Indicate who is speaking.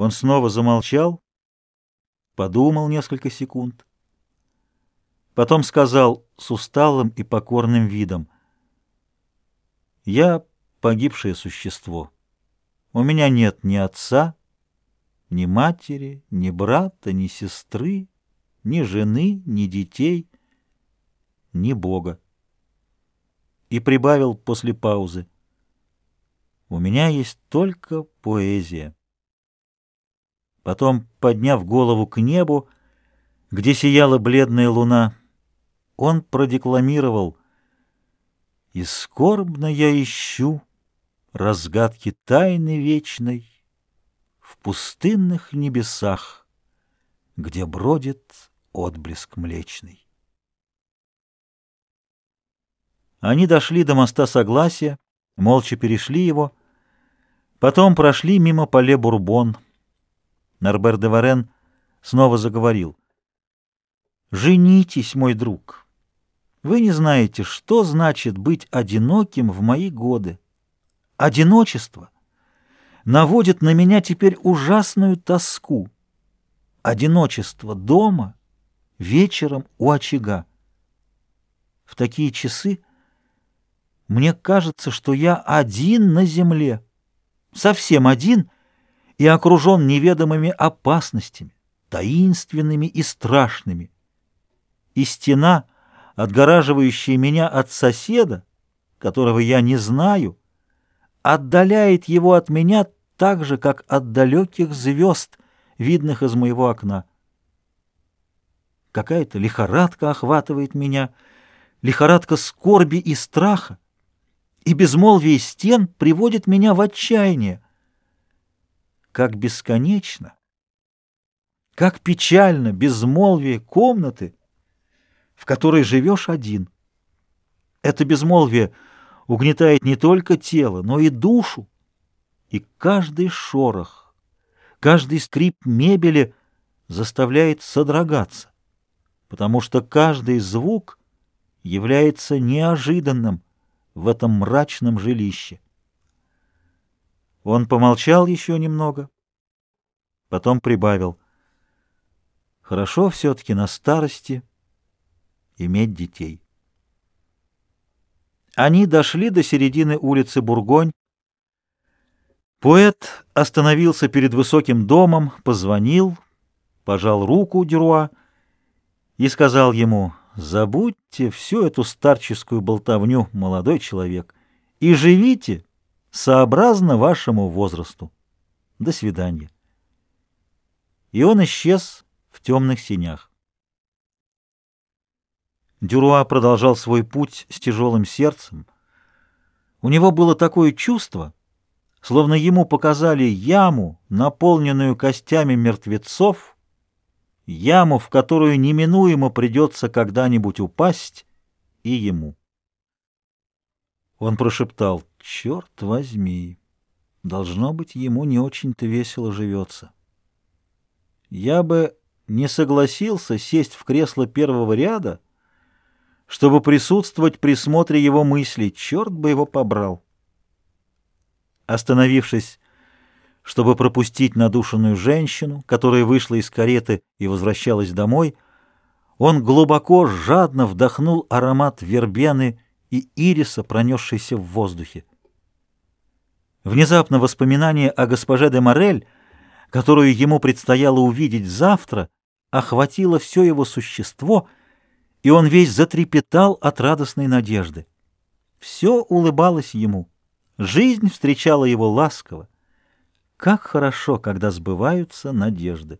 Speaker 1: Он снова замолчал, подумал несколько секунд. Потом сказал с усталым и покорным видом. «Я погибшее существо. У меня нет ни отца, ни матери, ни брата, ни сестры, ни жены, ни детей, ни Бога. И прибавил после паузы. У меня есть только поэзия. Потом, подняв голову к небу, где сияла бледная луна, он продекламировал «И скорбно я ищу разгадки тайны вечной в пустынных небесах, где бродит отблеск млечный». Они дошли до моста Согласия, молча перешли его, потом прошли мимо поле Бурбон. Норбер де Варен снова заговорил. «Женитесь, мой друг. Вы не знаете, что значит быть одиноким в мои годы. Одиночество наводит на меня теперь ужасную тоску. Одиночество дома, вечером у очага. В такие часы мне кажется, что я один на земле, совсем один и окружен неведомыми опасностями, таинственными и страшными. И стена, отгораживающая меня от соседа, которого я не знаю, отдаляет его от меня так же, как от далеких звезд, видных из моего окна. Какая-то лихорадка охватывает меня, лихорадка скорби и страха и безмолвие стен приводит меня в отчаяние. Как бесконечно, как печально безмолвие комнаты, в которой живешь один. Это безмолвие угнетает не только тело, но и душу, и каждый шорох, каждый скрип мебели заставляет содрогаться, потому что каждый звук является неожиданным, в этом мрачном жилище. Он помолчал еще немного, потом прибавил. Хорошо все-таки на старости иметь детей. Они дошли до середины улицы Бургонь. Поэт остановился перед высоким домом, позвонил, пожал руку Дюруа и сказал ему Забудьте всю эту старческую болтовню, молодой человек, и живите сообразно вашему возрасту. До свидания. И он исчез в темных синях. Дюруа продолжал свой путь с тяжелым сердцем. У него было такое чувство, словно ему показали яму, наполненную костями мертвецов, яму, в которую неминуемо придется когда-нибудь упасть и ему. Он прошептал, «Черт возьми, должно быть, ему не очень-то весело живется. Я бы не согласился сесть в кресло первого ряда, чтобы присутствовать при смотре его мыслей, черт бы его побрал». Остановившись чтобы пропустить надушенную женщину, которая вышла из кареты и возвращалась домой, он глубоко, жадно вдохнул аромат вербены и ириса, пронесшийся в воздухе. Внезапно воспоминание о госпоже де Морель, которую ему предстояло увидеть завтра, охватило все его существо, и он весь затрепетал от радостной надежды. Все улыбалось ему, жизнь встречала его ласково. Как хорошо, когда сбываются надежды.